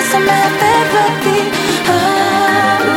That's my favorite. Oh.